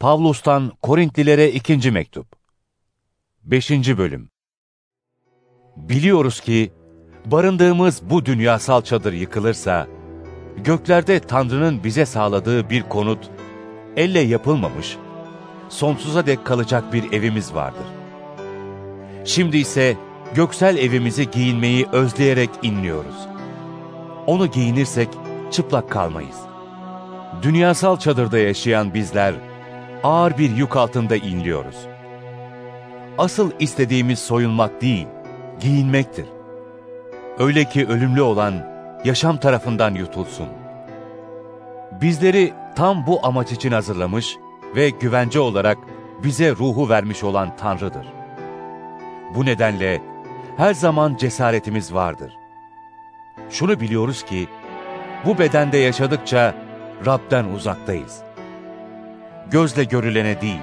Pavlus'tan Korintlilere ikinci mektup. 5. bölüm. Biliyoruz ki barındığımız bu dünyasal çadır yıkılırsa göklerde Tanrı'nın bize sağladığı bir konut elle yapılmamış, sonsuza dek kalacak bir evimiz vardır. Şimdi ise göksel evimizi giyinmeyi özleyerek inliyoruz. Onu giyinirsek çıplak kalmayız. Dünyasal çadırda yaşayan bizler ağır bir yük altında inliyoruz. Asıl istediğimiz soyunmak değil, giyinmektir. Öyle ki ölümlü olan yaşam tarafından yutulsun. Bizleri tam bu amaç için hazırlamış ve güvence olarak bize ruhu vermiş olan Tanrı'dır. Bu nedenle her zaman cesaretimiz vardır. Şunu biliyoruz ki, bu bedende yaşadıkça Rab'den uzaktayız. Gözle görülene değil,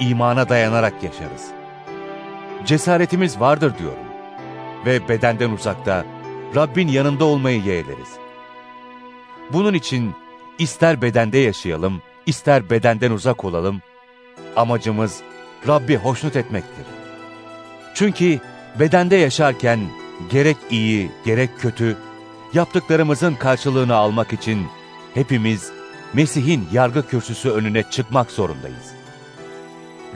imana dayanarak yaşarız. Cesaretimiz vardır diyorum ve bedenden uzakta Rabbin yanında olmayı yeğleriz. Bunun için ister bedende yaşayalım, ister bedenden uzak olalım, amacımız Rabbi hoşnut etmektir. Çünkü bedende yaşarken gerek iyi, gerek kötü, yaptıklarımızın karşılığını almak için hepimiz Mesih'in yargı kürsüsü önüne çıkmak zorundayız.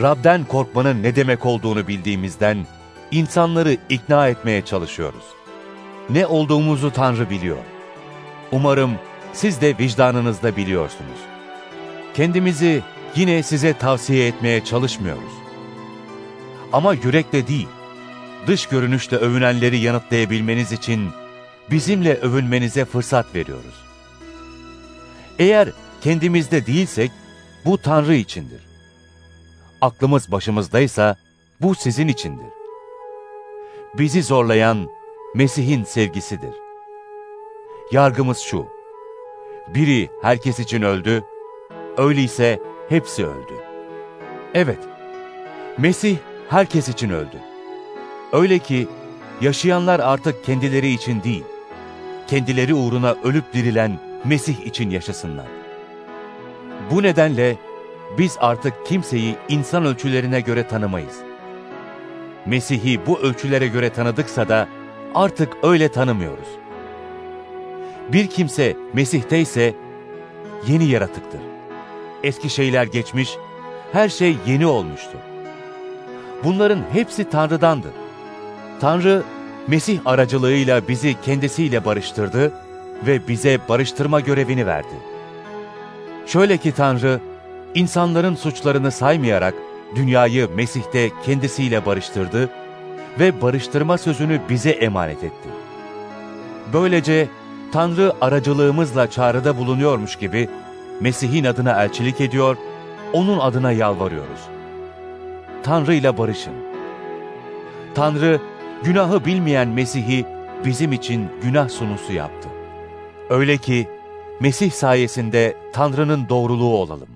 Rab'den korkmanın ne demek olduğunu bildiğimizden insanları ikna etmeye çalışıyoruz. Ne olduğumuzu Tanrı biliyor. Umarım siz de vicdanınızda biliyorsunuz. Kendimizi yine size tavsiye etmeye çalışmıyoruz. Ama yürekle değil, dış görünüşle övünenleri yanıtlayabilmeniz için bizimle övünmenize fırsat veriyoruz. Eğer kendimizde değilsek bu Tanrı içindir. Aklımız başımızdaysa bu sizin içindir. Bizi zorlayan Mesih'in sevgisidir. Yargımız şu, biri herkes için öldü, öyleyse hepsi öldü. Evet, Mesih herkes için öldü. Öyle ki yaşayanlar artık kendileri için değil, kendileri uğruna ölüp dirilen Mesih için yaşasınlar. Bu nedenle biz artık kimseyi insan ölçülerine göre tanımayız. Mesih'i bu ölçülere göre tanıdıksa da artık öyle tanımıyoruz. Bir kimse Mesih'te ise yeni yaratıktır. Eski şeyler geçmiş, her şey yeni olmuştur. Bunların hepsi Tanrı'dandır. Tanrı, Mesih aracılığıyla bizi kendisiyle barıştırdı ve bize barıştırma görevini verdi. Şöyle ki Tanrı, insanların suçlarını saymayarak dünyayı Mesih'te kendisiyle barıştırdı ve barıştırma sözünü bize emanet etti. Böylece Tanrı aracılığımızla çağrıda bulunuyormuş gibi Mesih'in adına elçilik ediyor, onun adına yalvarıyoruz. Tanrı ile barışın. Tanrı, günahı bilmeyen Mesih'i bizim için günah sunusu yaptı. Öyle ki Mesih sayesinde Tanrı'nın doğruluğu olalım.